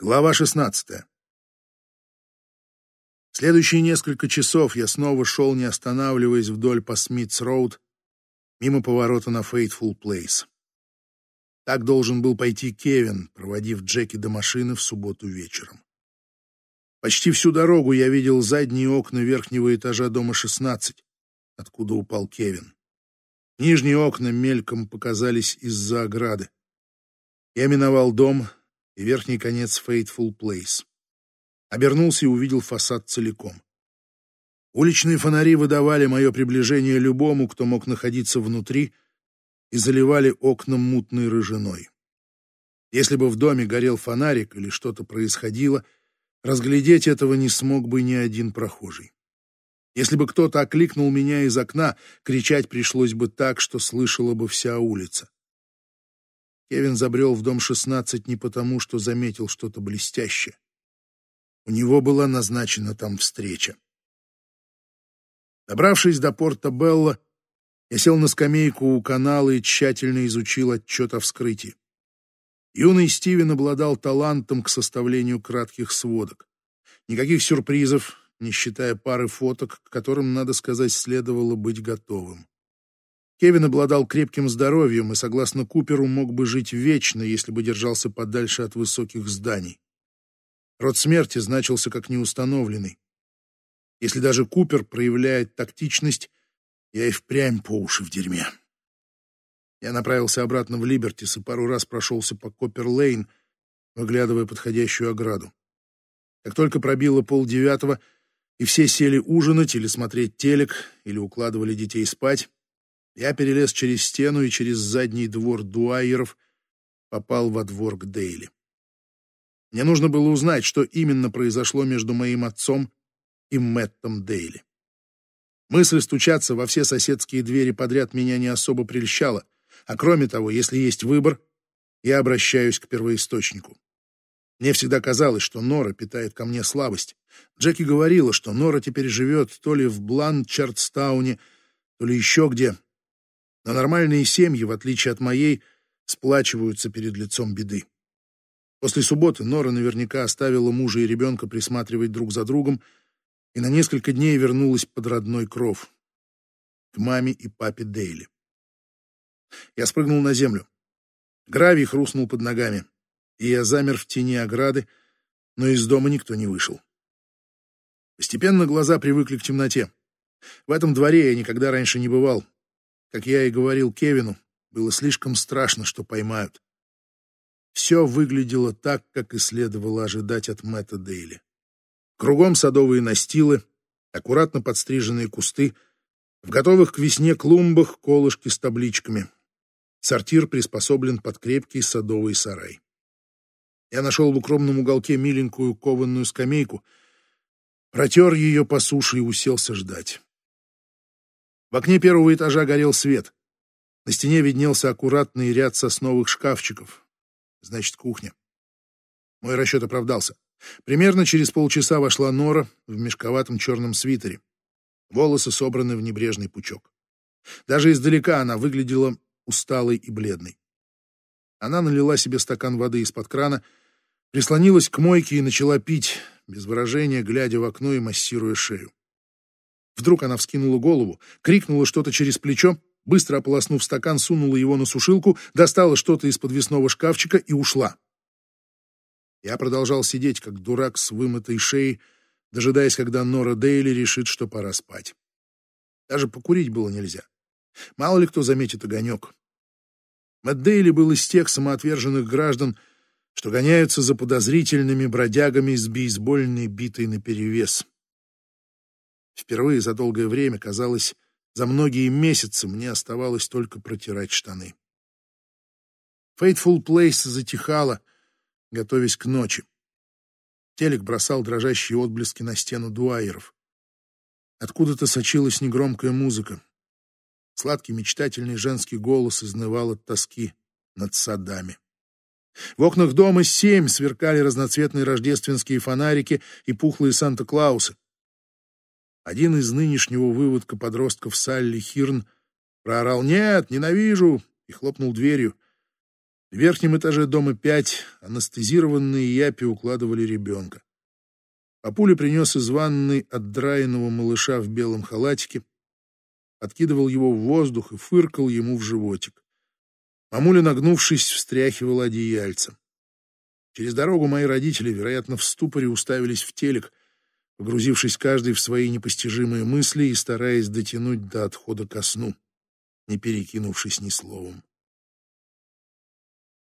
Глава 16. Следующие несколько часов я снова шел, не останавливаясь вдоль по Смитс-Роуд, мимо поворота на Фейтфул Плейс. Так должен был пойти Кевин, проводив Джеки до машины в субботу вечером. Почти всю дорогу я видел задние окна верхнего этажа дома 16, откуда упал Кевин. Нижние окна мельком показались из-за ограды. Я миновал дом, и верхний конец Fateful Place. Обернулся и увидел фасад целиком. Уличные фонари выдавали мое приближение любому, кто мог находиться внутри, и заливали окна мутной рыжиной. Если бы в доме горел фонарик или что-то происходило, разглядеть этого не смог бы ни один прохожий. Если бы кто-то окликнул меня из окна, кричать пришлось бы так, что слышала бы вся улица. Кевин забрел в дом 16 не потому, что заметил что-то блестящее. У него была назначена там встреча. Добравшись до порта Белла, я сел на скамейку у канала и тщательно изучил отчет о вскрытии. Юный Стивен обладал талантом к составлению кратких сводок. Никаких сюрпризов, не считая пары фоток, к которым, надо сказать, следовало быть готовым. Кевин обладал крепким здоровьем и, согласно Куперу, мог бы жить вечно, если бы держался подальше от высоких зданий. Род смерти значился как неустановленный. Если даже Купер проявляет тактичность, я и впрямь по уши в дерьме. Я направился обратно в Либертис и пару раз прошелся по Коппер-Лейн, выглядывая подходящую ограду. Как только пробило полдевятого, и все сели ужинать или смотреть телек, или укладывали детей спать, я перелез через стену и через задний двор дуайеров попал во двор к Дейли. Мне нужно было узнать, что именно произошло между моим отцом и Мэттом Дейли. Мысль стучаться во все соседские двери подряд меня не особо прельщала, а кроме того, если есть выбор, я обращаюсь к первоисточнику. Мне всегда казалось, что Нора питает ко мне слабость. Джеки говорила, что Нора теперь живет то ли в Бланчардстауне, то ли еще где, но нормальные семьи, в отличие от моей, сплачиваются перед лицом беды. После субботы Нора наверняка оставила мужа и ребенка присматривать друг за другом и на несколько дней вернулась под родной кров к маме и папе Дейли. Я спрыгнул на землю. Гравий хрустнул под ногами, и я замер в тени ограды, но из дома никто не вышел. Постепенно глаза привыкли к темноте. В этом дворе я никогда раньше не бывал, как я и говорил Кевину, было слишком страшно, что поймают. Все выглядело так, как и следовало ожидать от Мэтта Дейли. Кругом садовые настилы, аккуратно подстриженные кусты, в готовых к весне клумбах колышки с табличками. Сортир приспособлен под крепкий садовый сарай. Я нашел в укромном уголке миленькую кованную скамейку, протер ее по суше и уселся ждать. В окне первого этажа горел свет. На стене виднелся аккуратный ряд сосновых шкафчиков. Значит, кухня. Мой расчет оправдался. Примерно через полчаса вошла Нора в мешковатом черном свитере. Волосы собраны в небрежный пучок. Даже издалека она выглядела усталой и бледной. Она налила себе стакан воды из-под крана, прислонилась к мойке и начала пить, без выражения, глядя в окно и массируя шею. Вдруг она вскинула голову, крикнула что-то через плечо, быстро ополоснув стакан, сунула его на сушилку, достала что-то из подвесного шкафчика и ушла. Я продолжал сидеть, как дурак с вымытой шеей, дожидаясь, когда Нора Дейли решит, что пора спать. Даже покурить было нельзя. Мало ли кто заметит огонек. Мэтт Дейли был из тех самоотверженных граждан, что гоняются за подозрительными бродягами с бейсбольной битой наперевес. Впервые за долгое время, казалось, за многие месяцы мне оставалось только протирать штаны. Фейтфул Плейс затихала, готовясь к ночи. Телек бросал дрожащие отблески на стену дуайеров. Откуда-то сочилась негромкая музыка. Сладкий мечтательный женский голос изнывал от тоски над садами. В окнах дома семь сверкали разноцветные рождественские фонарики и пухлые Санта-Клаусы. Один из нынешнего выводка подростков Салли Хирн проорал «Нет, ненавижу!» и хлопнул дверью. В верхнем этаже дома пять анестезированные япи укладывали ребенка. Папуля принес из ванной отдраенного малыша в белом халатике, откидывал его в воздух и фыркал ему в животик. Мамуля, нагнувшись, встряхивала одеяльцем. Через дорогу мои родители, вероятно, в ступоре уставились в телек, погрузившись каждый в свои непостижимые мысли и стараясь дотянуть до отхода ко сну, не перекинувшись ни словом.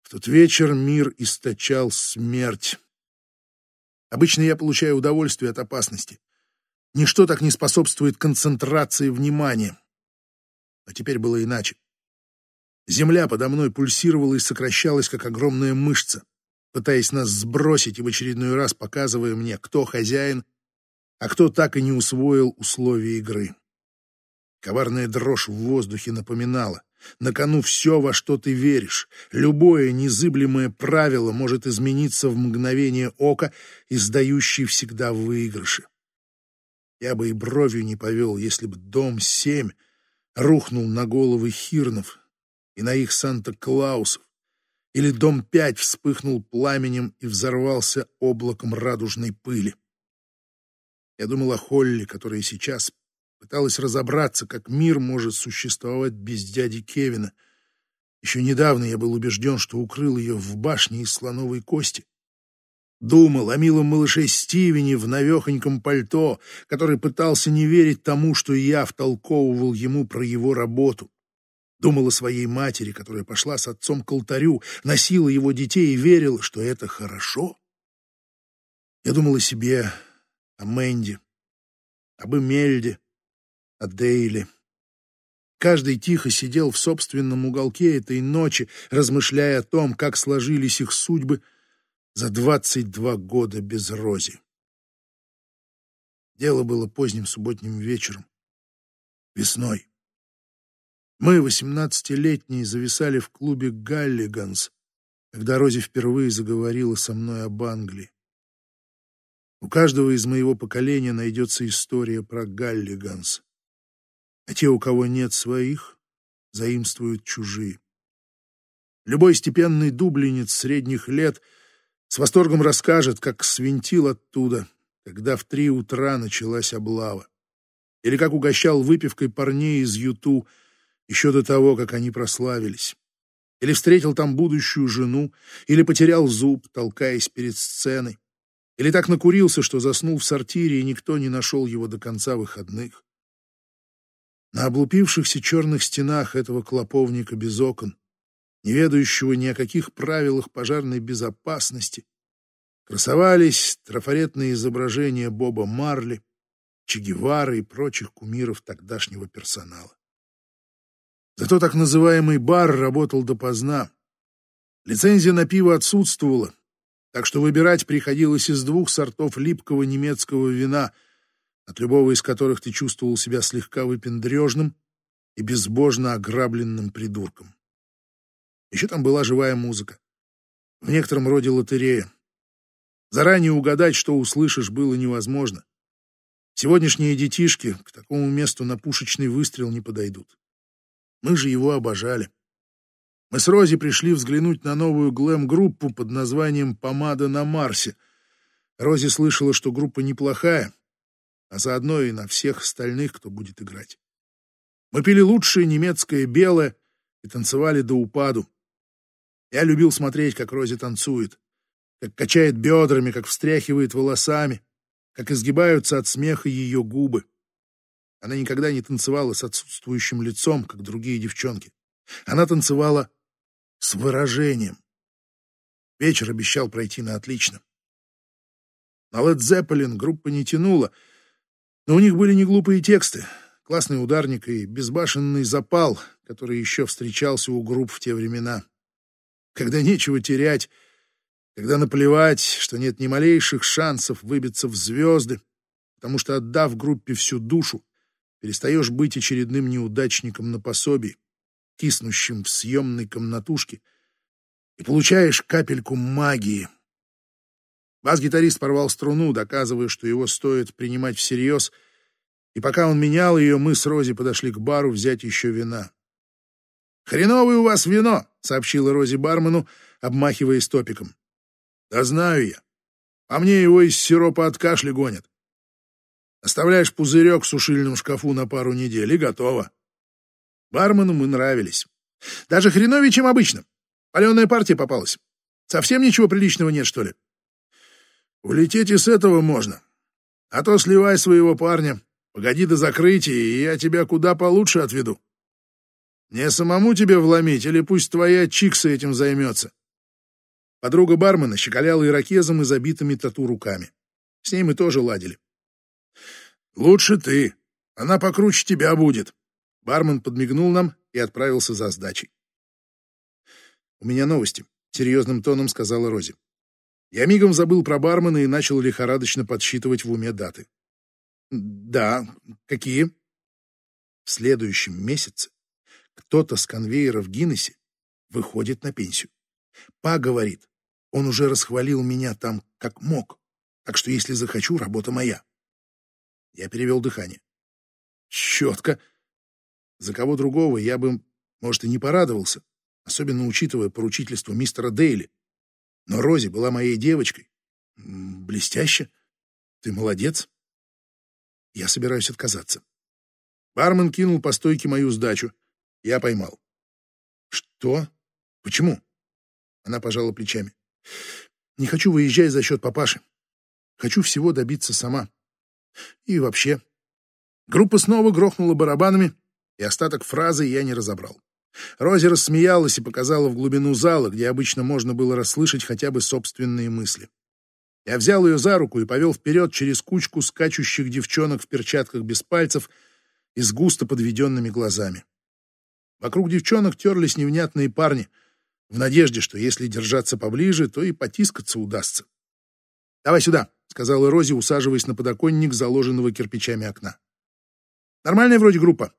В тот вечер мир источал смерть. Обычно я получаю удовольствие от опасности. Ничто так не способствует концентрации внимания. Но теперь было иначе. Земля подо мной пульсировала и сокращалась, как огромная мышца, пытаясь нас сбросить и в очередной раз показывая мне, кто хозяин, а кто так и не усвоил условия игры. Коварная дрожь в воздухе напоминала. На кону все, во что ты веришь. Любое незыблемое правило может измениться в мгновение ока, издающий всегда выигрыши. Я бы и бровью не повел, если бы дом семь рухнул на головы Хирнов и на их Санта-Клаусов, или дом пять вспыхнул пламенем и взорвался облаком радужной пыли. Я думал о Холли, которая сейчас пыталась разобраться, как мир может существовать без дяди Кевина. Еще недавно я был убежден, что укрыл ее в башне из слоновой кости. Думал о милом малыше Стивене в навехоньком пальто, который пытался не верить тому, что я втолковывал ему про его работу. Думал о своей матери, которая пошла с отцом к алтарю, носила его детей и верила, что это хорошо. Я думал о себе, о Мэнди, об Эмельде, о Дейле. Каждый тихо сидел в собственном уголке этой ночи, размышляя о том, как сложились их судьбы — за двадцать два года без Рози. Дело было поздним субботним вечером, весной. Мы, восемнадцатилетние, зависали в клубе «Галлиганс», когда Рози впервые заговорила со мной об Англии. У каждого из моего поколения найдется история про Галлиганс. А те, у кого нет своих, заимствуют чужие. Любой степенный дублинец средних лет — с восторгом расскажет, как свинтил оттуда, когда в три утра началась облава. Или как угощал выпивкой парней из Юту еще до того, как они прославились. Или встретил там будущую жену, или потерял зуб, толкаясь перед сценой. Или так накурился, что заснул в сортире, и никто не нашел его до конца выходных. На облупившихся черных стенах этого клоповника без окон не ведающего ни о каких правилах пожарной безопасности, красовались трафаретные изображения Боба Марли, Че Гевары и прочих кумиров тогдашнего персонала. Зато так называемый бар работал допоздна. Лицензия на пиво отсутствовала, так что выбирать приходилось из двух сортов липкого немецкого вина, от любого из которых ты чувствовал себя слегка выпендрежным и безбожно ограбленным придурком. Еще там была живая музыка. В некотором роде лотерея. Заранее угадать, что услышишь, было невозможно. Сегодняшние детишки к такому месту на пушечный выстрел не подойдут. Мы же его обожали. Мы с Рози пришли взглянуть на новую глэм-группу под названием «Помада на Марсе». Рози слышала, что группа неплохая, а заодно и на всех остальных, кто будет играть. Мы пили лучшее немецкое белое и танцевали до упаду. Я любил смотреть, как Рози танцует, как качает бедрами, как встряхивает волосами, как изгибаются от смеха ее губы. Она никогда не танцевала с отсутствующим лицом, как другие девчонки. Она танцевала с выражением. Вечер обещал пройти на отлично. На Led Zeppelin группа не тянула, но у них были не глупые тексты, классный ударник и безбашенный запал, который еще встречался у групп в те времена когда нечего терять, когда наплевать, что нет ни малейших шансов выбиться в звезды, потому что, отдав группе всю душу, перестаешь быть очередным неудачником на пособии, киснущим в съемной комнатушке, и получаешь капельку магии. Бас-гитарист порвал струну, доказывая, что его стоит принимать всерьез, и пока он менял ее, мы с Рози подошли к бару взять еще вина. «Хреновое у вас вино», — сообщила Рози бармену, обмахиваясь топиком. «Да знаю я. А мне его из сиропа от кашля гонят. Оставляешь пузырек в сушильном шкафу на пару недель и готово». Бармену мы нравились. Даже хреновее, чем обычно. Паленая партия попалась. Совсем ничего приличного нет, что ли? Улететь и с этого можно. А то сливай своего парня, погоди до закрытия, и я тебя куда получше отведу. Не самому тебе вломить, или пусть твоя чикса этим займется. Подруга бармена щеголяла ирокезом и забитыми тату руками. С ней мы тоже ладили. Лучше ты. Она покруче тебя будет. Бармен подмигнул нам и отправился за сдачей. «У меня новости», — серьезным тоном сказала Рози. Я мигом забыл про бармена и начал лихорадочно подсчитывать в уме даты. «Да, какие?» В следующем месяце кто-то с конвейера в Гиннессе выходит на пенсию. Па говорит, он уже расхвалил меня там как мог, так что если захочу, работа моя. Я перевел дыхание. Четко. За кого другого я бы, может, и не порадовался, особенно учитывая поручительство мистера Дейли. Но Рози была моей девочкой. Блестяще. Ты молодец. Я собираюсь отказаться. Бармен кинул по стойке мою сдачу. Я поймал. Что? Почему? Она пожала плечами. Не хочу выезжать за счет папаши. Хочу всего добиться сама. И вообще. Группа снова грохнула барабанами, и остаток фразы я не разобрал. Рози рассмеялась и показала в глубину зала, где обычно можно было расслышать хотя бы собственные мысли. Я взял ее за руку и повел вперед через кучку скачущих девчонок в перчатках без пальцев и с густо подведенными глазами. Вокруг девчонок терлись невнятные парни, в надежде, что если держаться поближе, то и потискаться удастся. «Давай сюда», — сказала Рози, усаживаясь на подоконник заложенного кирпичами окна. «Нормальная вроде группа.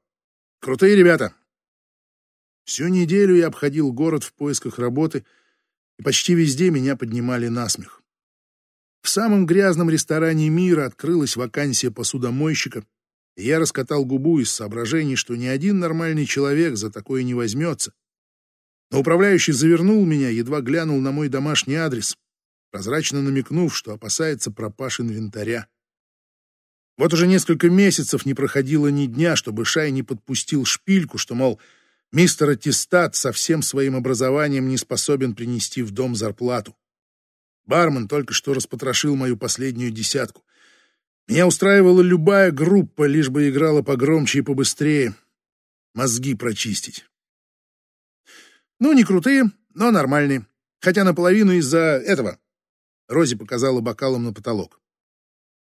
Крутые ребята. Всю неделю я обходил город в поисках работы, и почти везде меня поднимали на смех. В самом грязном ресторане мира открылась вакансия посудомойщика, и я раскатал губу из соображений, что ни один нормальный человек за такое не возьмется. Но управляющий завернул меня, едва глянул на мой домашний адрес, прозрачно намекнув, что опасается пропаж инвентаря. Вот уже несколько месяцев не проходило ни дня, чтобы Шай не подпустил шпильку, что, мол, мистер Аттестат со всем своим образованием не способен принести в дом зарплату. Бармен только что распотрошил мою последнюю десятку. Меня устраивала любая группа, лишь бы играла погромче и побыстрее. Мозги прочистить. Ну, не крутые, но нормальные. Хотя наполовину из-за этого. Рози показала бокалом на потолок.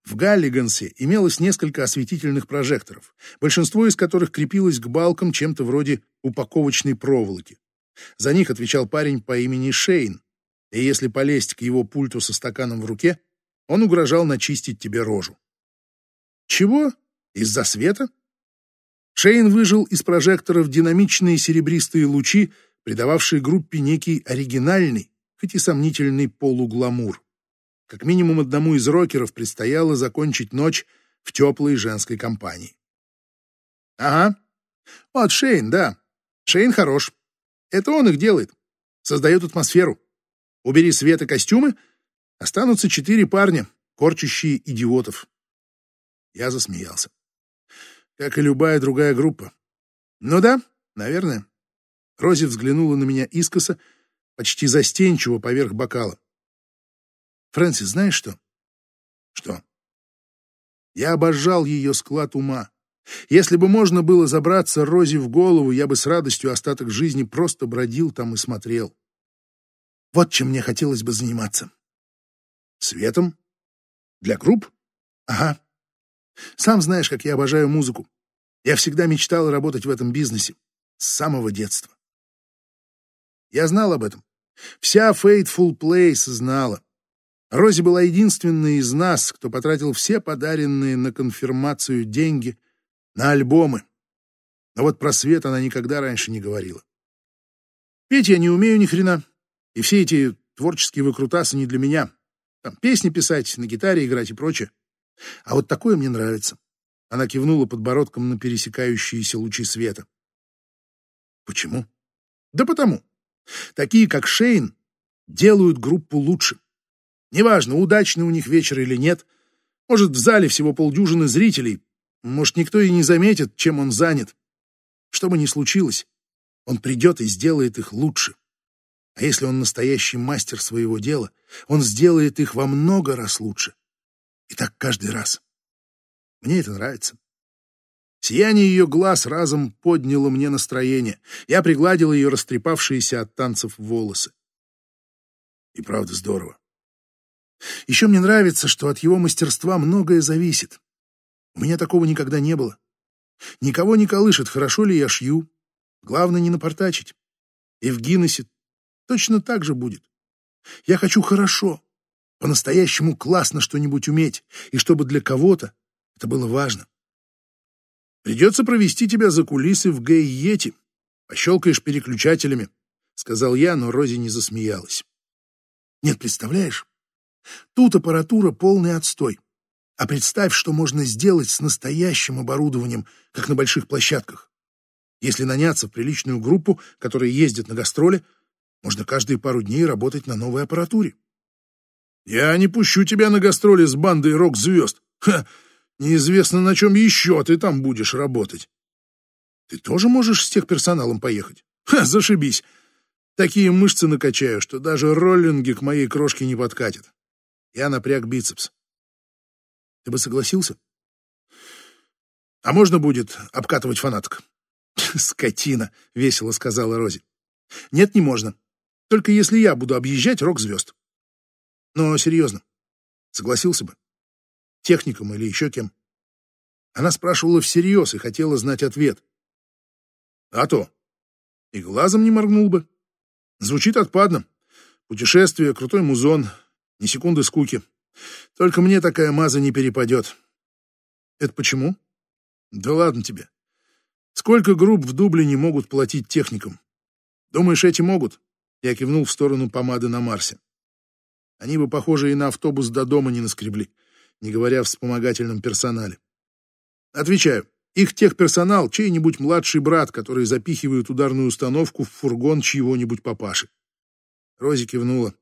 В Галлигансе имелось несколько осветительных прожекторов, большинство из которых крепилось к балкам чем-то вроде упаковочной проволоки. За них отвечал парень по имени Шейн, и если полезть к его пульту со стаканом в руке, он угрожал начистить тебе рожу. Чего? Из-за света? Шейн выжил из прожекторов динамичные серебристые лучи, придававшие группе некий оригинальный, хоть и сомнительный полугламур. Как минимум одному из рокеров предстояло закончить ночь в теплой женской компании. Ага. Вот Шейн, да. Шейн хорош. Это он их делает. Создает атмосферу. Убери свет и костюмы, останутся четыре парня, корчащие идиотов. Я засмеялся. Как и любая другая группа. Ну да, наверное. Рози взглянула на меня искоса, почти застенчиво поверх бокала. Фрэнсис, знаешь что? Что? Я обожал ее склад ума. Если бы можно было забраться Рози в голову, я бы с радостью остаток жизни просто бродил там и смотрел. Вот чем мне хотелось бы заниматься. Светом? Для групп? Ага. Сам знаешь, как я обожаю музыку. Я всегда мечтал работать в этом бизнесе. С самого детства. Я знал об этом. Вся Fateful Place знала. Рози была единственной из нас, кто потратил все подаренные на конфирмацию деньги на альбомы. Но вот про свет она никогда раньше не говорила. Петь я не умею ни хрена, и все эти творческие выкрутасы не для меня. Там песни писать, на гитаре играть и прочее. А вот такое мне нравится. Она кивнула подбородком на пересекающиеся лучи света. Почему? Да потому. Такие, как Шейн, делают группу лучше. Неважно, удачный у них вечер или нет. Может, в зале всего полдюжины зрителей. Может, никто и не заметит, чем он занят. Что бы ни случилось, он придет и сделает их лучше. А если он настоящий мастер своего дела, он сделает их во много раз лучше. И так каждый раз. Мне это нравится. Сияние ее глаз разом подняло мне настроение. Я пригладил ее растрепавшиеся от танцев волосы. И правда здорово. Еще мне нравится, что от его мастерства многое зависит. У меня такого никогда не было. Никого не колышет, хорошо ли я шью. Главное не напортачить. И в Гиннессе точно так же будет. Я хочу хорошо, по-настоящему классно что-нибудь уметь, и чтобы для кого-то это было важно. Придется провести тебя за кулисы в Гейети. Пощелкаешь переключателями, — сказал я, но Рози не засмеялась. Нет, представляешь? Тут аппаратура полный отстой. А представь, что можно сделать с настоящим оборудованием, как на больших площадках. Если наняться в приличную группу, которая ездит на гастроли, можно каждые пару дней работать на новой аппаратуре. Я не пущу тебя на гастроли с бандой рок-звезд. Ха! Неизвестно, на чем еще ты там будешь работать. Ты тоже можешь с техперсоналом поехать? Ха, зашибись. Такие мышцы накачаю, что даже роллинги к моей крошке не подкатят. Я напряг бицепс. Ты бы согласился? А можно будет обкатывать фанаток? Скотина, весело сказала Рози. Нет, не можно. Только если я буду объезжать рок-звезд. Но серьезно, согласился бы техником или еще кем. Она спрашивала всерьез и хотела знать ответ. А то. И глазом не моргнул бы. Звучит отпадно. Путешествие, крутой музон, ни секунды скуки. Только мне такая маза не перепадет. Это почему? Да ладно тебе. Сколько групп в Дублине могут платить техникам? Думаешь, эти могут? Я кивнул в сторону помады на Марсе. Они бы, похоже, и на автобус до дома не наскребли не говоря о вспомогательном персонале. Отвечаю, их техперсонал — чей-нибудь младший брат, который запихивает ударную установку в фургон чьего-нибудь папаши. Рози кивнула.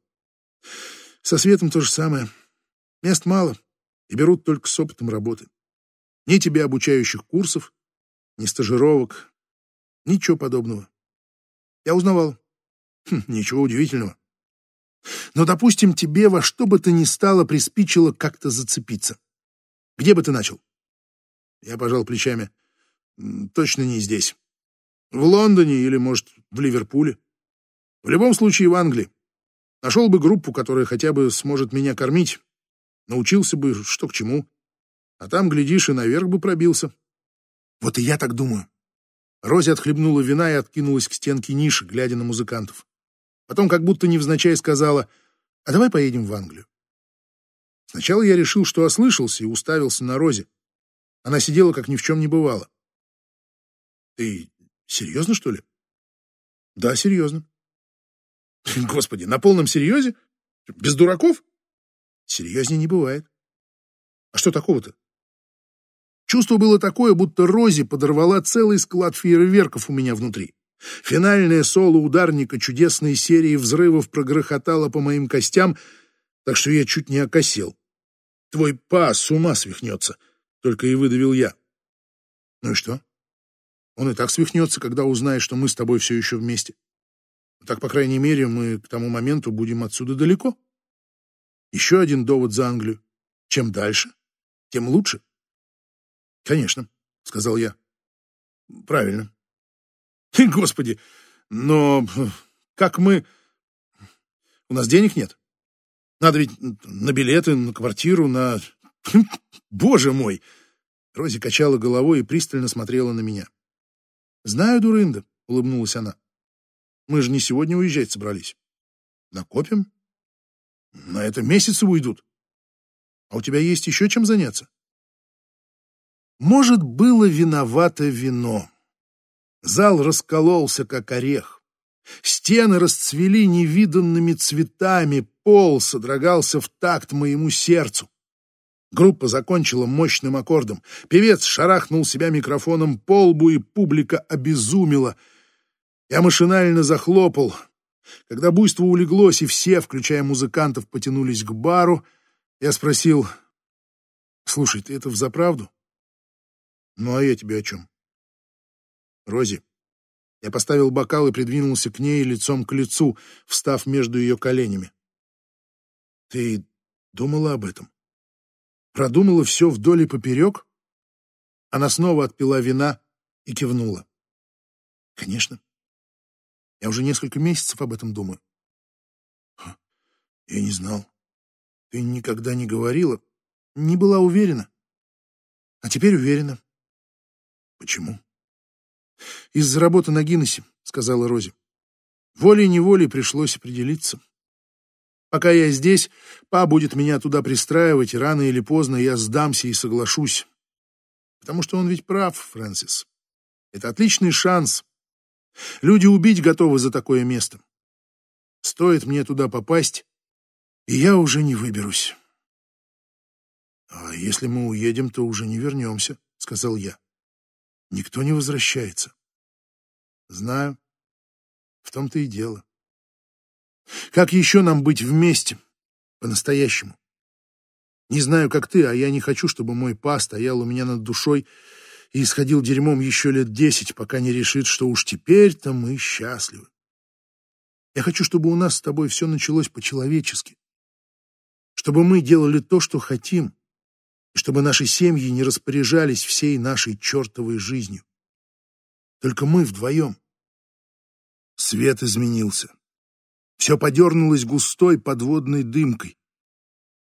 Со светом то же самое. Мест мало, и берут только с опытом работы. Ни тебе обучающих курсов, ни стажировок, ничего подобного. Я узнавал. Хм, ничего удивительного. Но, допустим, тебе во что бы то ни стало приспичило как-то зацепиться. Где бы ты начал? Я пожал плечами. Точно не здесь. В Лондоне или, может, в Ливерпуле. В любом случае в Англии. Нашел бы группу, которая хотя бы сможет меня кормить. Научился бы, что к чему. А там, глядишь, и наверх бы пробился. Вот и я так думаю. Рози отхлебнула вина и откинулась к стенке ниши, глядя на музыкантов. Потом как будто невзначай сказала, а давай поедем в Англию. Сначала я решил, что ослышался и уставился на Розе. Она сидела, как ни в чем не бывало. Ты серьезно, что ли? Да, серьезно. Господи, на полном серьезе? Без дураков? Серьезнее не бывает. А что такого-то? Чувство было такое, будто Рози подорвала целый склад фейерверков у меня внутри. Финальное соло ударника чудесной серии взрывов прогрохотало по моим костям, так что я чуть не окосел. Твой па с ума свихнется, только и выдавил я. Ну и что? Он и так свихнется, когда узнает, что мы с тобой все еще вместе. Так, по крайней мере, мы к тому моменту будем отсюда далеко. Еще один довод за Англию. Чем дальше, тем лучше. Конечно, сказал я. Правильно. Господи, но как мы... У нас денег нет. Надо ведь на билеты, на квартиру, на... Боже мой! Рози качала головой и пристально смотрела на меня. «Знаю, дурында», — улыбнулась она. «Мы же не сегодня уезжать собрались. Накопим. На это месяцы уйдут. А у тебя есть еще чем заняться?» Может, было виновато вино. Зал раскололся, как орех. Стены расцвели невиданными цветами, пол содрогался в такт моему сердцу. Группа закончила мощным аккордом. Певец шарахнул себя микрофоном по лбу, и публика обезумела. Я машинально захлопал. Когда буйство улеглось, и все, включая музыкантов, потянулись к бару, я спросил, «Слушай, ты это взаправду?» «Ну, а я тебе о чем?» «Рози». Я поставил бокал и придвинулся к ней лицом к лицу, встав между ее коленями. «Ты думала об этом? Продумала все вдоль и поперек?» Она снова отпила вина и кивнула. «Конечно. Я уже несколько месяцев об этом думаю». «Я не знал. Ты никогда не говорила, не была уверена. А теперь уверена. Почему? Из-за работы на Гиннессе, сказала Рози. Волей-неволей пришлось определиться. Пока я здесь, па будет меня туда пристраивать, и рано или поздно я сдамся и соглашусь. Потому что он ведь прав, Фрэнсис. Это отличный шанс. Люди убить готовы за такое место. Стоит мне туда попасть, и я уже не выберусь. «А если мы уедем, то уже не вернемся», — сказал я. «Никто не возвращается». «Знаю. В том-то и дело. Как еще нам быть вместе, по-настоящему? Не знаю, как ты, а я не хочу, чтобы мой па стоял у меня над душой и исходил дерьмом еще лет десять, пока не решит, что уж теперь-то мы счастливы. Я хочу, чтобы у нас с тобой все началось по-человечески, чтобы мы делали то, что хотим, и чтобы наши семьи не распоряжались всей нашей чертовой жизнью. Только мы вдвоем. Свет изменился. Все подернулось густой подводной дымкой,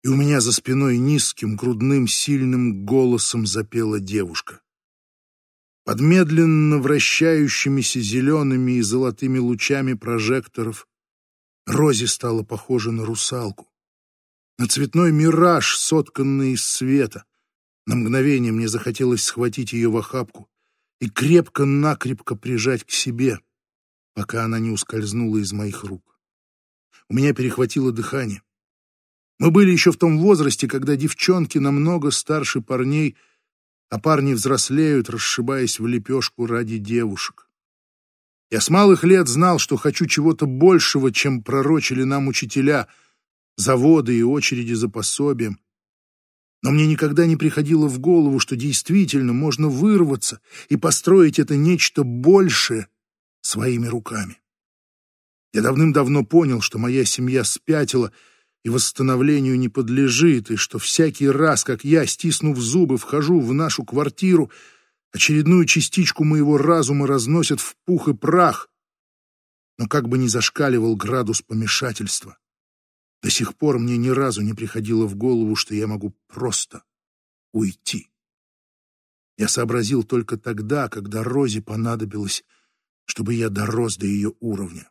и у меня за спиной низким, грудным, сильным голосом запела девушка. Под медленно вращающимися зелеными и золотыми лучами прожекторов Рози стала похожа на русалку на цветной мираж, сотканный из света. На мгновение мне захотелось схватить ее в охапку и крепко-накрепко прижать к себе, пока она не ускользнула из моих рук. У меня перехватило дыхание. Мы были еще в том возрасте, когда девчонки намного старше парней, а парни взрослеют, расшибаясь в лепешку ради девушек. Я с малых лет знал, что хочу чего-то большего, чем пророчили нам учителя — заводы и очереди за пособием. Но мне никогда не приходило в голову, что действительно можно вырваться и построить это нечто большее своими руками. Я давным-давно понял, что моя семья спятила и восстановлению не подлежит, и что всякий раз, как я, стиснув зубы, вхожу в нашу квартиру, очередную частичку моего разума разносят в пух и прах. Но как бы ни зашкаливал градус помешательства, до сих пор мне ни разу не приходило в голову, что я могу просто уйти. Я сообразил только тогда, когда Розе понадобилось, чтобы я дорос до ее уровня.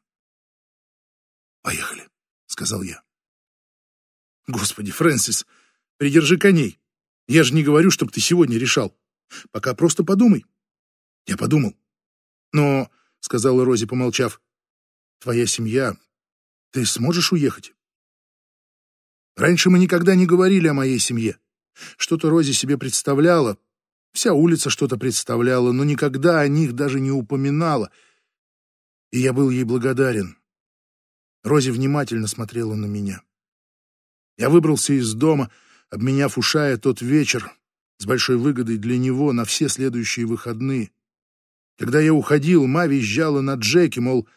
«Поехали», — сказал я. «Господи, Фрэнсис, придержи коней. Я же не говорю, чтобы ты сегодня решал. Пока просто подумай». Я подумал. «Но», — сказала Рози, помолчав, — «твоя семья... Ты сможешь уехать?» Раньше мы никогда не говорили о моей семье. Что-то Рози себе представляла, вся улица что-то представляла, но никогда о них даже не упоминала. И я был ей благодарен. Рози внимательно смотрела на меня. Я выбрался из дома, обменяв ушая тот вечер с большой выгодой для него на все следующие выходные. Когда я уходил, ма визжала на Джеки, мол,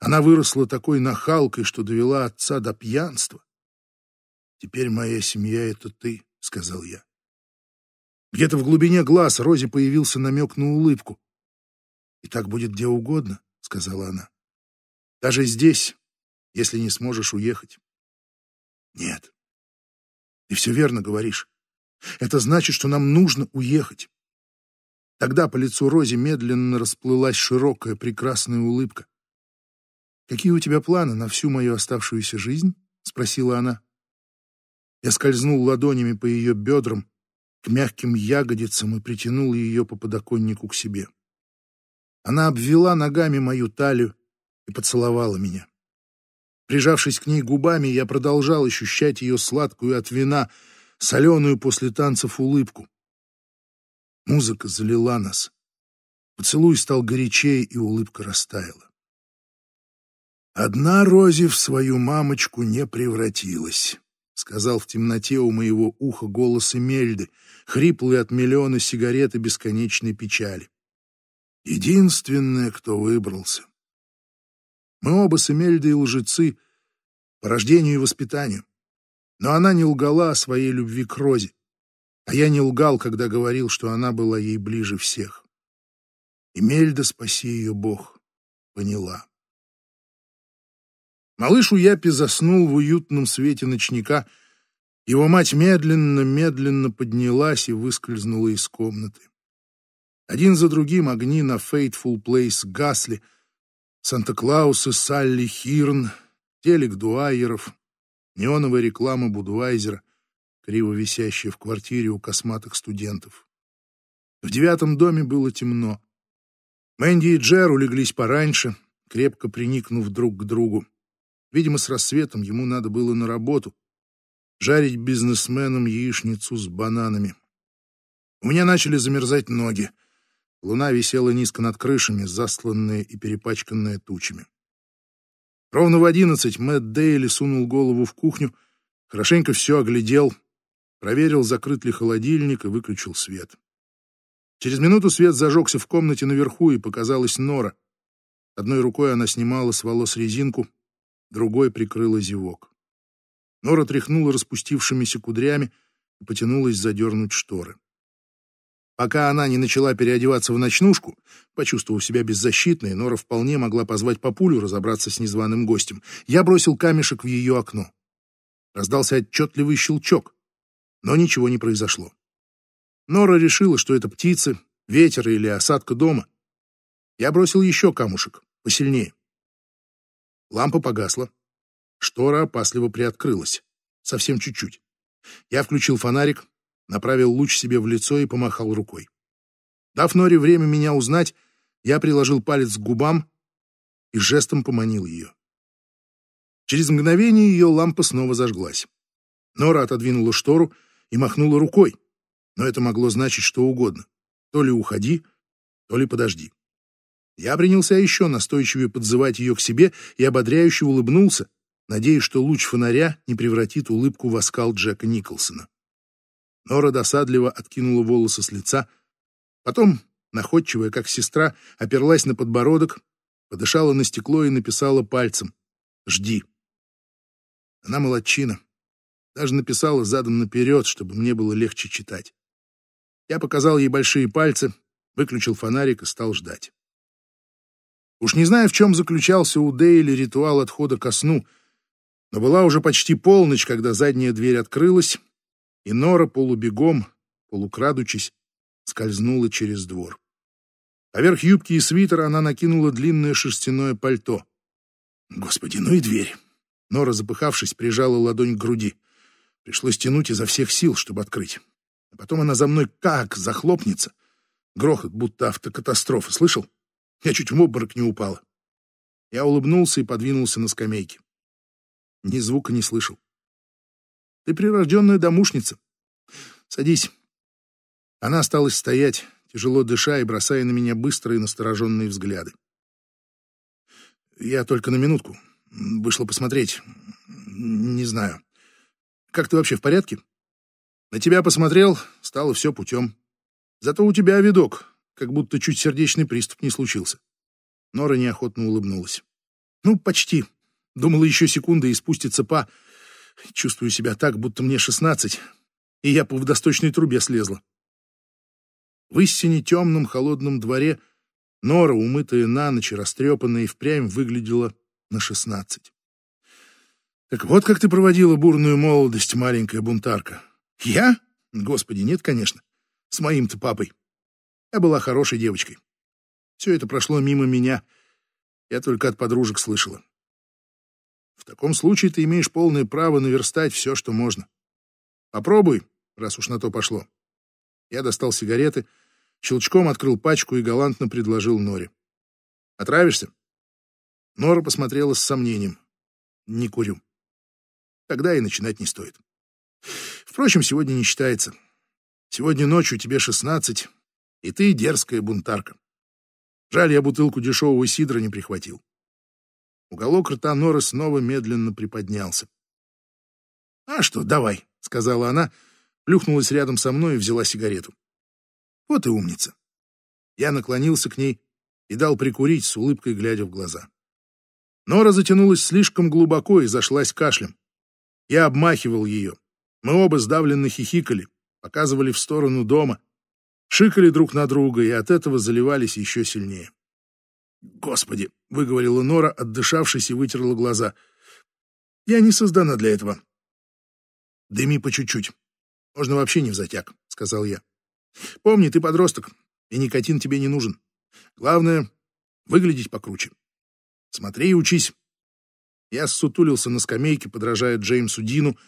она выросла такой нахалкой, что довела отца до пьянства. «Теперь моя семья — это ты», — сказал я. Где-то в глубине глаз Розе появился намек на улыбку. «И так будет где угодно», — сказала она. «Даже здесь, если не сможешь уехать». «Нет, ты все верно говоришь. Это значит, что нам нужно уехать». Тогда по лицу Рози медленно расплылась широкая прекрасная улыбка. «Какие у тебя планы на всю мою оставшуюся жизнь?» — спросила она. Я скользнул ладонями по ее бедрам, к мягким ягодицам и притянул ее по подоконнику к себе. Она обвела ногами мою талию и поцеловала меня. Прижавшись к ней губами, я продолжал ощущать ее сладкую от вина, соленую после танцев улыбку. Музыка залила нас. Поцелуй стал горячей, и улыбка растаяла. Одна Рози в свою мамочку не превратилась, сказал в темноте у моего уха голос Эмельды, хриплый от миллиона сигарет и бесконечной печали. Единственная, кто выбрался. Мы оба с Эмельдой лжецы по рождению и воспитанию. Но она не лгала о своей любви к Розе, а я не лгал, когда говорил, что она была ей ближе всех. Эмельда, спаси ее Бог, поняла. Малыш у Япи заснул в уютном свете ночника. Его мать медленно-медленно поднялась и выскользнула из комнаты. Один за другим огни на Фейтфул Плейс гасли. Санта-Клаус и Салли Хирн, телек Дуайеров, неоновая реклама Будвайзера, криво висящая в квартире у косматых студентов. В девятом доме было темно. Мэнди и Джер улеглись пораньше, крепко приникнув друг к другу. Видимо, с рассветом ему надо было на работу, жарить бизнесменам яичницу с бананами. У меня начали замерзать ноги. Луна висела низко над крышами, засланная и перепачканная тучами. Ровно в одиннадцать Мэтт Дейли сунул голову в кухню, хорошенько все оглядел, проверил, закрыт ли холодильник и выключил свет. Через минуту свет зажегся в комнате наверху, и показалась Нора. Одной рукой она снимала с волос резинку, другой прикрыла зевок. Нора тряхнула распустившимися кудрями и потянулась задернуть шторы. Пока она не начала переодеваться в ночнушку, почувствовав себя беззащитной, Нора вполне могла позвать папулю разобраться с незваным гостем. Я бросил камешек в ее окно. Раздался отчетливый щелчок, но ничего не произошло. Нора решила, что это птицы, ветер или осадка дома. Я бросил еще камушек, посильнее. Лампа погасла. Штора опасливо приоткрылась. Совсем чуть-чуть. Я включил фонарик, направил луч себе в лицо и помахал рукой. Дав Норе время меня узнать, я приложил палец к губам и жестом поманил ее. Через мгновение ее лампа снова зажглась. Нора отодвинула штору и махнула рукой, но это могло значить что угодно. То ли уходи, то ли подожди. Я принялся еще настойчивее подзывать ее к себе и ободряюще улыбнулся, надеясь, что луч фонаря не превратит улыбку в оскал Джека Николсона. Нора досадливо откинула волосы с лица, потом, находчивая, как сестра, оперлась на подбородок, подышала на стекло и написала пальцем «Жди». Она молодчина. Даже написала задом наперед, чтобы мне было легче читать. Я показал ей большие пальцы, выключил фонарик и стал ждать. Уж не знаю, в чем заключался у Дейли ритуал отхода ко сну, но была уже почти полночь, когда задняя дверь открылась, и Нора полубегом, полукрадучись, скользнула через двор. Поверх юбки и свитера она накинула длинное шерстяное пальто. Господи, ну и дверь. Нора, запыхавшись, прижала ладонь к груди. Пришлось тянуть изо всех сил, чтобы открыть. А потом она за мной как захлопнется. Грохот, будто автокатастрофа, слышал? Я чуть в обморок не упала. Я улыбнулся и подвинулся на скамейке. Ни звука не слышал. Ты прирожденная домушница. Садись. Она осталась стоять, тяжело дыша и бросая на меня быстрые настороженные взгляды. Я только на минутку. Вышла посмотреть. Не знаю. Как ты вообще в порядке? На тебя посмотрел, стало все путем. Зато у тебя видок, как будто чуть сердечный приступ не случился. Нора неохотно улыбнулась. Ну, почти. Думала, еще секунда и спустится па. Чувствую себя так, будто мне шестнадцать, и я по водосточной трубе слезла. В истине темном холодном дворе Нора, умытая на ночь, растрепанная и впрямь, выглядела на шестнадцать. Так вот как ты проводила бурную молодость, маленькая бунтарка. Я? Господи, нет, конечно. С моим-то папой. Я была хорошей девочкой. Все это прошло мимо меня. Я только от подружек слышала. В таком случае ты имеешь полное право наверстать все, что можно. Попробуй, раз уж на то пошло. Я достал сигареты, щелчком открыл пачку и галантно предложил Норе. Отравишься? Нора посмотрела с сомнением. Не курю. Тогда и начинать не стоит. Впрочем, сегодня не считается. Сегодня ночью тебе шестнадцать, и ты дерзкая бунтарка. Жаль, я бутылку дешевого сидра не прихватил. Уголок рта Норы снова медленно приподнялся. «А что, давай», — сказала она, плюхнулась рядом со мной и взяла сигарету. «Вот и умница». Я наклонился к ней и дал прикурить с улыбкой, глядя в глаза. Нора затянулась слишком глубоко и зашлась кашлем. Я обмахивал ее. Мы оба сдавленно хихикали, показывали в сторону дома, шикали друг на друга и от этого заливались еще сильнее. «Господи!» — выговорила Нора, отдышавшись и вытерла глаза. «Я не создана для этого». «Дыми по чуть-чуть. Можно вообще не в затяг», — сказал я. «Помни, ты подросток, и никотин тебе не нужен. Главное — выглядеть покруче. Смотри и учись». Я ссутулился на скамейке, подражая Джеймсу Дину,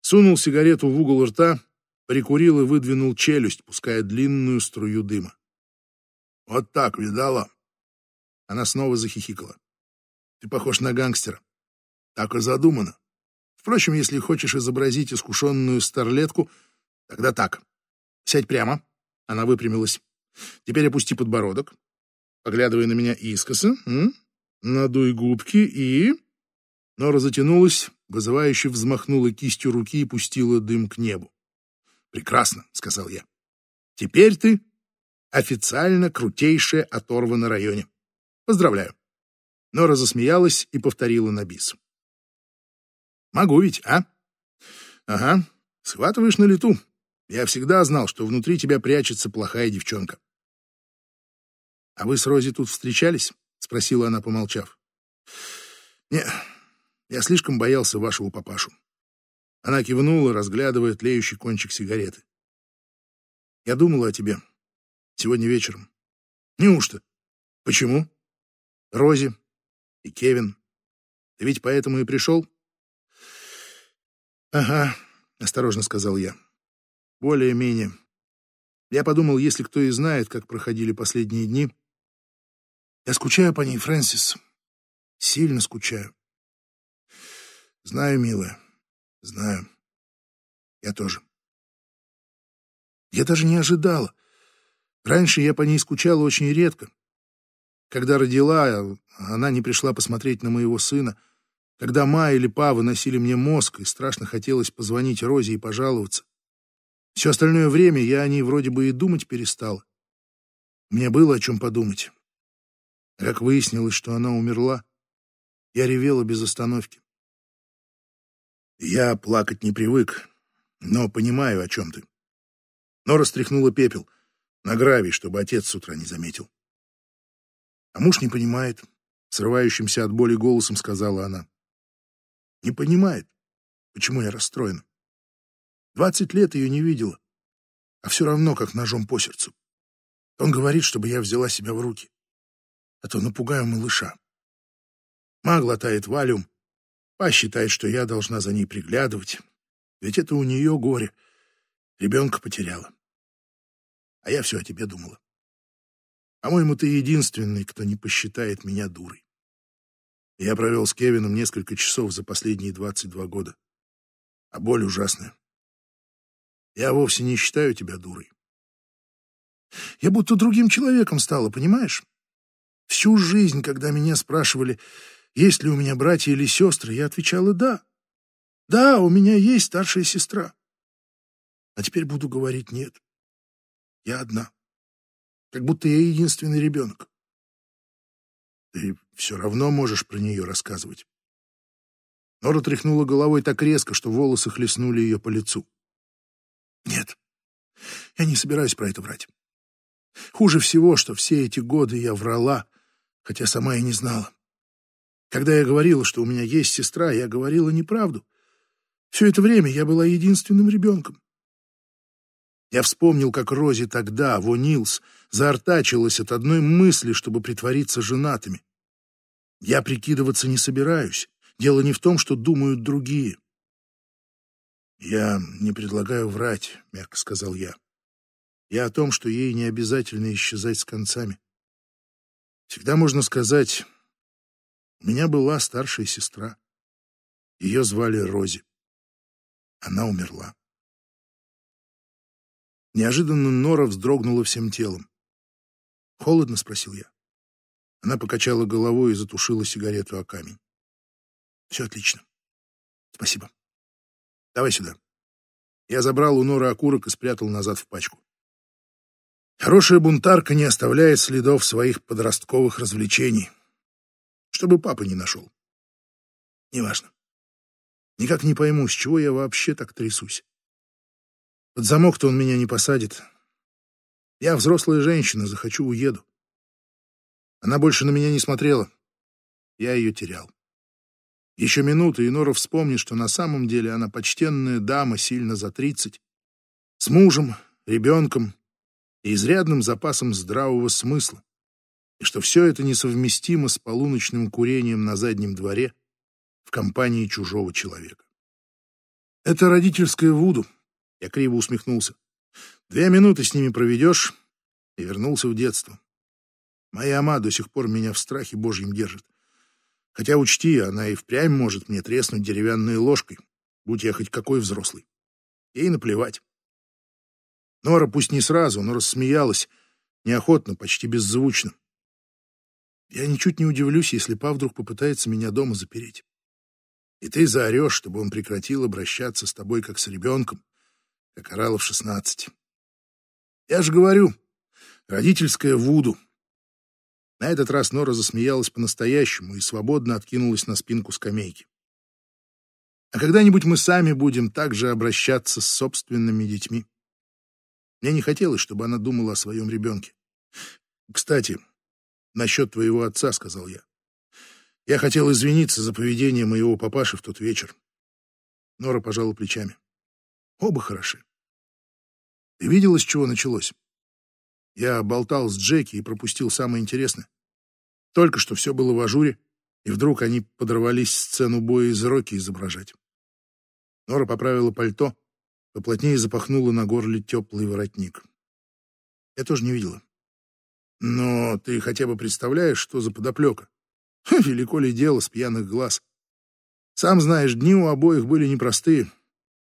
сунул сигарету в угол рта, прикурил и выдвинул челюсть, пуская длинную струю дыма. «Вот так, видала?» Она снова захихикала. «Ты похож на гангстера. Так и задумано. Впрочем, если хочешь изобразить искушенную старлетку, тогда так. Сядь прямо». Она выпрямилась. «Теперь опусти подбородок, поглядывая на меня искоса. М? Надуй губки и...» Нора затянулась, вызывающе взмахнула кистью руки и пустила дым к небу. «Прекрасно», — сказал я. «Теперь ты официально крутейшая оторва на районе. Поздравляю. Нора засмеялась и повторила на бис. Могу ведь, а? Ага, схватываешь на лету. Я всегда знал, что внутри тебя прячется плохая девчонка. А вы с Рози тут встречались? Спросила она, помолчав. Не, я слишком боялся вашего папашу. Она кивнула, разглядывая тлеющий кончик сигареты. Я думала о тебе сегодня вечером. Неужто? Почему? Рози и Кевин. Ты ведь поэтому и пришел? Ага, осторожно сказал я. Более-менее. Я подумал, если кто и знает, как проходили последние дни. Я скучаю по ней, Фрэнсис. Сильно скучаю. Знаю, милая, знаю. Я тоже. Я даже не ожидала. Раньше я по ней скучала очень редко. Когда родила, она не пришла посмотреть на моего сына. Когда Ма или Па выносили мне мозг, и страшно хотелось позвонить Розе и пожаловаться. Все остальное время я о ней вроде бы и думать перестал. Мне было о чем подумать. как выяснилось, что она умерла, я ревела без остановки. Я плакать не привык, но понимаю, о чем ты. Но растряхнула пепел на гравий, чтобы отец с утра не заметил. А муж не понимает, срывающимся от боли голосом сказала она. Не понимает, почему я расстроена. Двадцать лет ее не видела, а все равно как ножом по сердцу. Он говорит, чтобы я взяла себя в руки, а то напугаю малыша. Ма глотает валюм, Па считает, что я должна за ней приглядывать, ведь это у нее горе. Ребенка потеряла. А я все о тебе думала. По-моему, ты единственный, кто не посчитает меня дурой. Я провел с Кевином несколько часов за последние 22 года. А боль ужасная. Я вовсе не считаю тебя дурой. Я будто другим человеком стала, понимаешь? Всю жизнь, когда меня спрашивали, есть ли у меня братья или сестры, я отвечала «да». Да, у меня есть старшая сестра. А теперь буду говорить «нет». Я одна как будто я единственный ребенок. Ты все равно можешь про нее рассказывать. Нора тряхнула головой так резко, что волосы хлестнули ее по лицу. Нет, я не собираюсь про это врать. Хуже всего, что все эти годы я врала, хотя сама и не знала. Когда я говорила, что у меня есть сестра, я говорила неправду. Все это время я была единственным ребенком. Я вспомнил, как Рози тогда, Во Нилс, заортачилась от одной мысли, чтобы притвориться женатыми. Я прикидываться не собираюсь. Дело не в том, что думают другие. «Я не предлагаю врать», — мягко сказал я. «Я о том, что ей не обязательно исчезать с концами. Всегда можно сказать, у меня была старшая сестра. Ее звали Рози. Она умерла. Неожиданно Нора вздрогнула всем телом. «Холодно?» — спросил я. Она покачала головой и затушила сигарету о камень. Все отлично. Спасибо. Давай сюда. Я забрал у Норы окурок и спрятал назад в пачку. Хорошая бунтарка не оставляет следов своих подростковых развлечений, чтобы папа не нашел. Неважно. Никак не пойму, с чего я вообще так трясусь. Под замок-то он меня не посадит. Я взрослая женщина, захочу, уеду. Она больше на меня не смотрела. Я ее терял. Еще минута, и Нора вспомнит, что на самом деле она почтенная дама, сильно за тридцать, с мужем, ребенком и изрядным запасом здравого смысла, и что все это несовместимо с полуночным курением на заднем дворе в компании чужого человека. Это родительское вуду, я криво усмехнулся. Две минуты с ними проведешь и вернулся в детство. Моя ама до сих пор меня в страхе божьем держит. Хотя учти, она и впрямь может мне треснуть деревянной ложкой, будь я хоть какой взрослый. Ей наплевать. Нора пусть не сразу, но рассмеялась, неохотно, почти беззвучно. Я ничуть не удивлюсь, если Па вдруг попытается меня дома запереть. И ты заорешь, чтобы он прекратил обращаться с тобой как с ребенком, как орала в шестнадцать. Я же говорю, родительское вуду. На этот раз Нора засмеялась по-настоящему и свободно откинулась на спинку скамейки. А когда-нибудь мы сами будем так же обращаться с собственными детьми. Мне не хотелось, чтобы она думала о своем ребенке. «Кстати, насчет твоего отца», — сказал я. «Я хотел извиниться за поведение моего папаши в тот вечер». Нора пожала плечами. «Оба хороши. Ты видела, с чего началось?» Я болтал с Джеки и пропустил самое интересное. Только что все было в ажуре, и вдруг они подорвались сцену боя из Рокки изображать. Нора поправила пальто, поплотнее запахнула на горле теплый воротник. Я тоже не видела. Но ты хотя бы представляешь, что за подоплека? Велико ли дело с пьяных глаз? Сам знаешь, дни у обоих были непростые,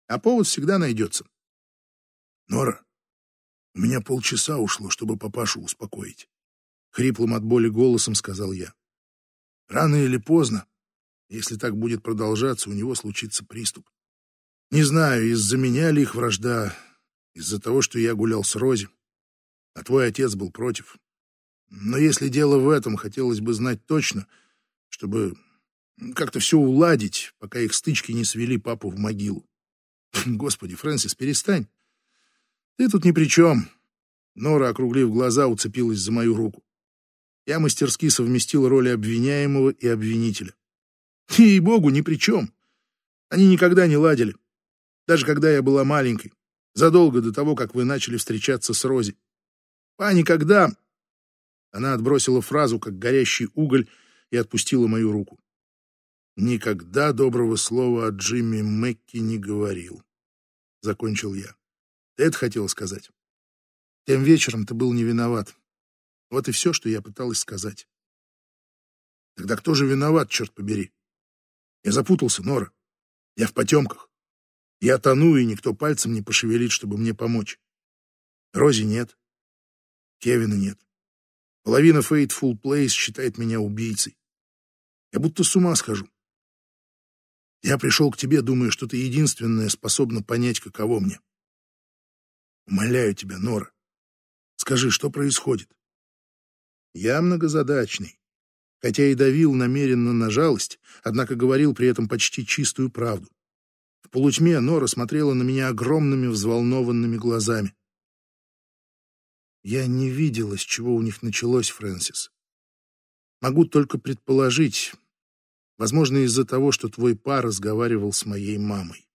а повод всегда найдется. Нора, у меня полчаса ушло, чтобы папашу успокоить. Хриплым от боли голосом сказал я. Рано или поздно, если так будет продолжаться, у него случится приступ. Не знаю, из-за меня ли их вражда, из-за того, что я гулял с Рози, а твой отец был против. Но если дело в этом, хотелось бы знать точно, чтобы как-то все уладить, пока их стычки не свели папу в могилу. Господи, Фрэнсис, перестань. Ты тут ни при чем. Нора, округлив глаза, уцепилась за мою руку. Я мастерски совместил роли обвиняемого и обвинителя. И богу ни при чем. Они никогда не ладили. Даже когда я была маленькой, задолго до того, как вы начали встречаться с Рози. А никогда... Она отбросила фразу, как горящий уголь, и отпустила мою руку. Никогда доброго слова о Джимми Мэкки не говорил. Закончил я. Ты это хотела сказать? Тем вечером ты был не виноват. Вот и все, что я пыталась сказать. Тогда кто же виноват, черт побери? Я запутался, Нора. Я в потемках. Я тону, и никто пальцем не пошевелит, чтобы мне помочь. Рози нет. Кевина нет. Половина Fateful Place считает меня убийцей. Я будто с ума схожу. Я пришел к тебе, думая, что ты единственная способна понять, каково мне. Умоляю тебя, Нора, скажи, что происходит? Я многозадачный, хотя и давил намеренно на жалость, однако говорил при этом почти чистую правду. В полутьме Нора смотрела на меня огромными взволнованными глазами. Я не видела, с чего у них началось, Фрэнсис. Могу только предположить, возможно, из-за того, что твой па разговаривал с моей мамой.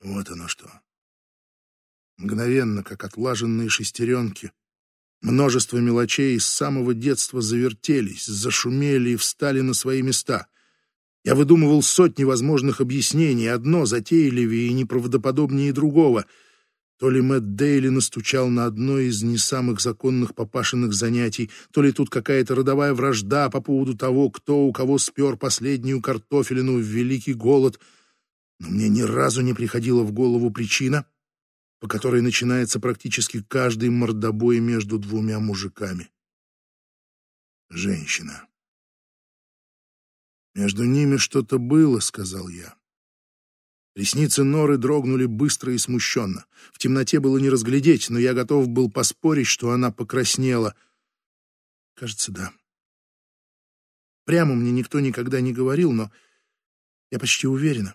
Вот оно что. Мгновенно, как отлаженные шестеренки, множество мелочей с самого детства завертелись, зашумели и встали на свои места. Я выдумывал сотни возможных объяснений, одно затейливее и неправдоподобнее другого. То ли Мэтт Дейли настучал на одно из не самых законных папашиных занятий, то ли тут какая-то родовая вражда по поводу того, кто у кого спер последнюю картофелину в великий голод. Но мне ни разу не приходила в голову причина, по которой начинается практически каждый мордобой между двумя мужиками. Женщина. Между ними что-то было, сказал я. Ресницы Норы дрогнули быстро и смущенно. В темноте было не разглядеть, но я готов был поспорить, что она покраснела. Кажется, да. Прямо мне никто никогда не говорил, но я почти уверена.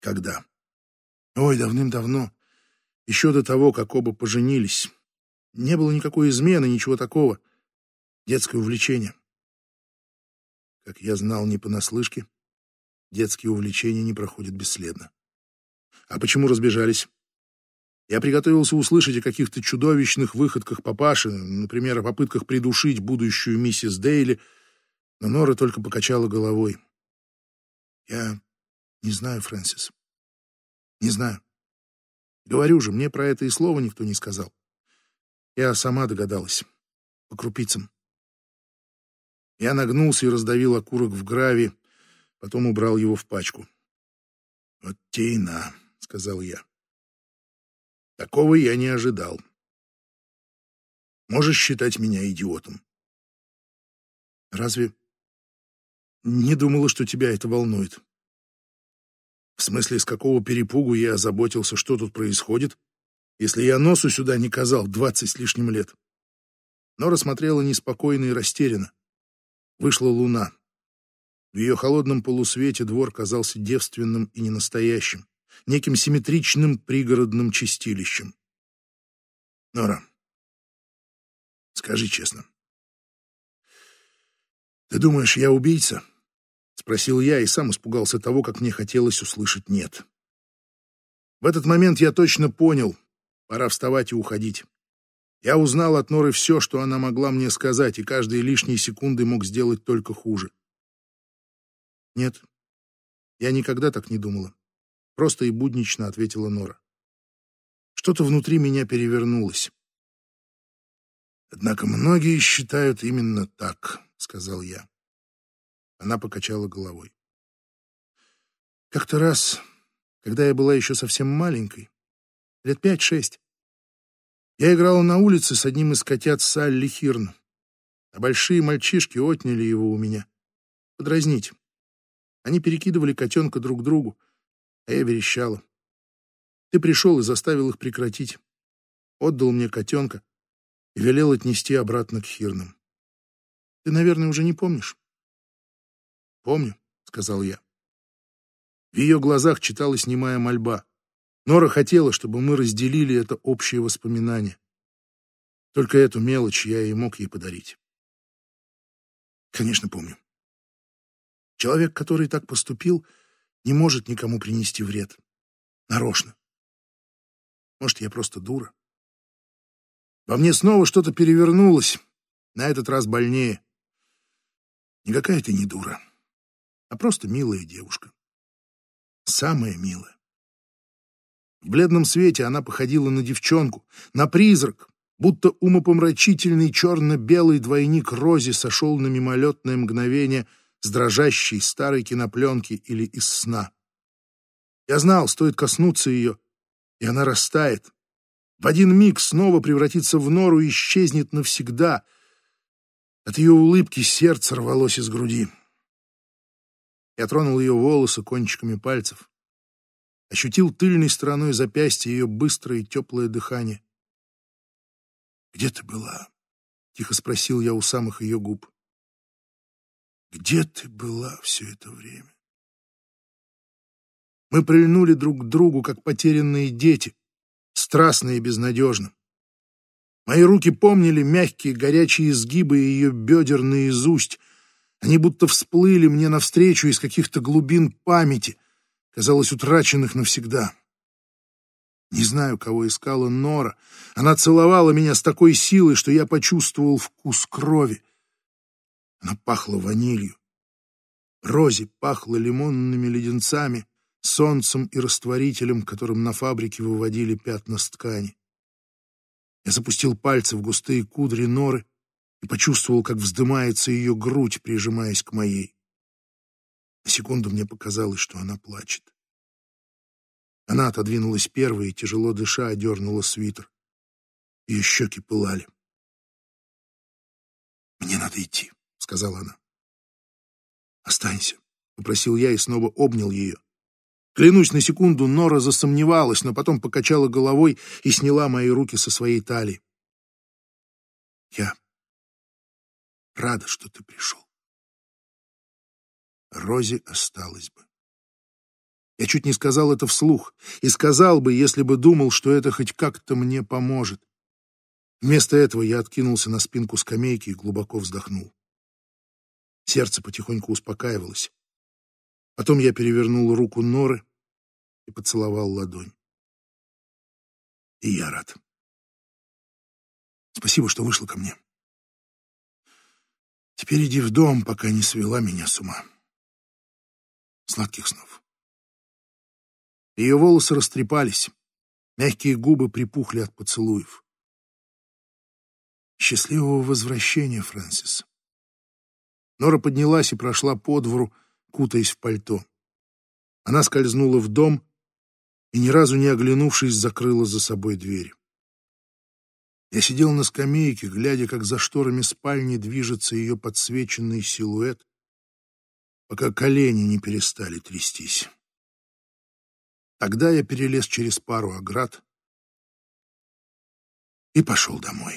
Когда? Ой, давным-давно. Еще до того, как оба поженились. Не было никакой измены, ничего такого. Детское увлечение. Как я знал не понаслышке, детские увлечения не проходят бесследно. А почему разбежались? Я приготовился услышать о каких-то чудовищных выходках папаши, например, о попытках придушить будущую миссис Дейли, но Нора только покачала головой. Я не знаю, Фрэнсис. Не знаю. Говорю же, мне про это и слова никто не сказал. Я сама догадалась. По крупицам. Я нагнулся и раздавил окурок в гравии, потом убрал его в пачку. «Вот те и на», — сказал я. «Такого я не ожидал. Можешь считать меня идиотом». «Разве не думала, что тебя это волнует?» «В смысле, с какого перепугу я озаботился, что тут происходит, если я носу сюда не казал двадцать с лишним лет?» Но рассмотрела неспокойно и растерянно. Вышла луна. В ее холодном полусвете двор казался девственным и ненастоящим, неким симметричным пригородным чистилищем. Нора, скажи честно, ты думаешь, я убийца? Спросил я и сам испугался того, как мне хотелось услышать «нет». В этот момент я точно понял, пора вставать и уходить. Я узнал от Норы все, что она могла мне сказать, и каждые лишние секунды мог сделать только хуже. Нет, я никогда так не думала. Просто и буднично ответила Нора. Что-то внутри меня перевернулось. Однако многие считают именно так, сказал я. Она покачала головой. Как-то раз, когда я была еще совсем маленькой, лет пять-шесть, я играла на улице с одним из котят Салли Хирн, а большие мальчишки отняли его у меня. Подразнить. Они перекидывали котенка друг другу, а я верещала. Ты пришел и заставил их прекратить. Отдал мне котенка и велел отнести обратно к Хирнам. Ты, наверное, уже не помнишь? Помню, сказал я. В ее глазах читалась немая мольба. Нора хотела, чтобы мы разделили это общее воспоминание. Только эту мелочь я и мог ей подарить. Конечно, помню. Человек, который так поступил, не может никому принести вред. Нарочно. Может, я просто дура. Во мне снова что-то перевернулось, на этот раз больнее. Никакая ты не дура, а просто милая девушка. Самая милая. В бледном свете она походила на девчонку, на призрак, будто умопомрачительный черно-белый двойник Рози сошел на мимолетное мгновение с дрожащей старой кинопленки или из сна. Я знал, стоит коснуться ее, и она растает. В один миг снова превратится в нору и исчезнет навсегда. От ее улыбки сердце рвалось из груди. Я тронул ее волосы кончиками пальцев ощутил тыльной стороной запястья ее быстрое и теплое дыхание. «Где ты была?» — тихо спросил я у самых ее губ. «Где ты была все это время?» Мы прильнули друг к другу, как потерянные дети, страстно и безнадежно. Мои руки помнили мягкие горячие изгибы ее бедер наизусть. Они будто всплыли мне навстречу из каких-то глубин памяти — казалось, утраченных навсегда. Не знаю, кого искала Нора. Она целовала меня с такой силой, что я почувствовал вкус крови. Она пахла ванилью. Рози пахла лимонными леденцами, солнцем и растворителем, которым на фабрике выводили пятна с ткани. Я запустил пальцы в густые кудри Норы и почувствовал, как вздымается ее грудь, прижимаясь к моей. На секунду мне показалось, что она плачет. Она отодвинулась первой и, тяжело дыша, одернула свитер. Ее щеки пылали. «Мне надо идти», — сказала она. «Останься», — попросил я и снова обнял ее. Клянусь, на секунду Нора засомневалась, но потом покачала головой и сняла мои руки со своей талии. «Я рада, что ты пришел. Розе осталось бы. Я чуть не сказал это вслух, и сказал бы, если бы думал, что это хоть как-то мне поможет. Вместо этого я откинулся на спинку скамейки и глубоко вздохнул. Сердце потихоньку успокаивалось. Потом я перевернул руку Норы и поцеловал ладонь. И я рад. Спасибо, что вышла ко мне. Теперь иди в дом, пока не свела меня с ума. Сладких снов. Ее волосы растрепались, мягкие губы припухли от поцелуев. Счастливого возвращения, Фрэнсис. Нора поднялась и прошла по двору, кутаясь в пальто. Она скользнула в дом и, ни разу не оглянувшись, закрыла за собой дверь. Я сидел на скамейке, глядя, как за шторами спальни движется ее подсвеченный силуэт, пока колени не перестали трястись. Тогда я перелез через пару оград и пошел домой.